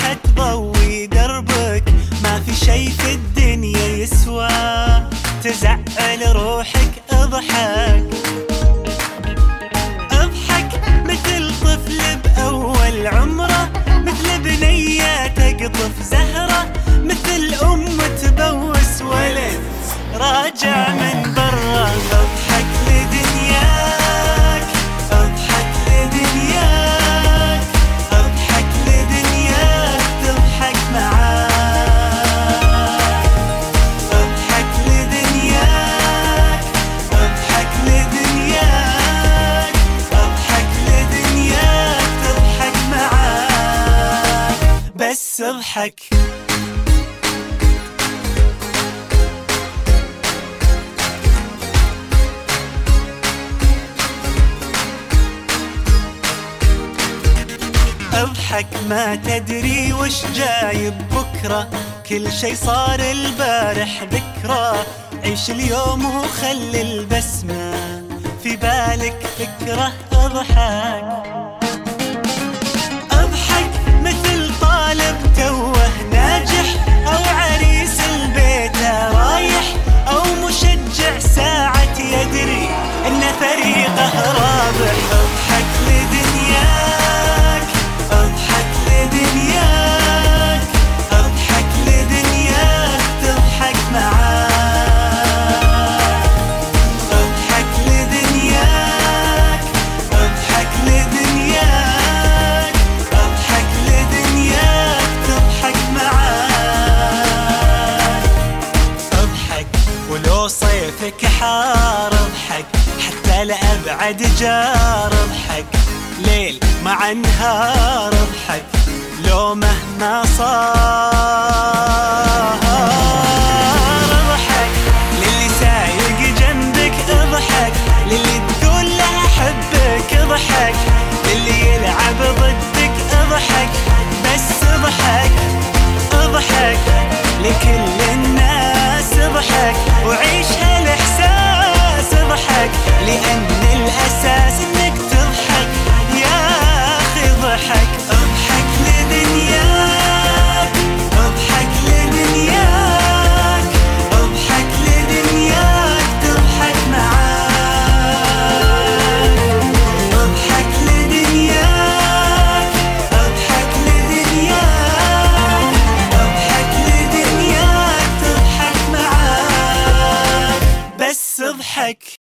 راح تضوي دربك. ما في شي في الدنيا يسوى. تزعل روحك اضحك. بس اضحك أضحك ما تدري وش جايب بكرة. كل شي صار البارح ذكرى. عيش اليوم وخلي البسمة. في بالك فكرة أضحك. صيفك حار اضحك حتى لأبعد جار اضحك ليل مع نهار اضحك لو مهما صار اضحك للي سايق جنبك اضحك للي تقول له أحبك اضحك. للي يلعب ضدك اضحك بس اضحك اضحك. لكل الناس اضحك وعيش هالاحساس اضحك لأن الأساس إنك تضحك. يا أخي اضحك أضحك لدنياك أضحك لدنياك أضحك لدنياك تضحك معاك. أضحك لدنياك أضحك لدنياك أضحك لدنياك تضحك معاك. بس اضحك.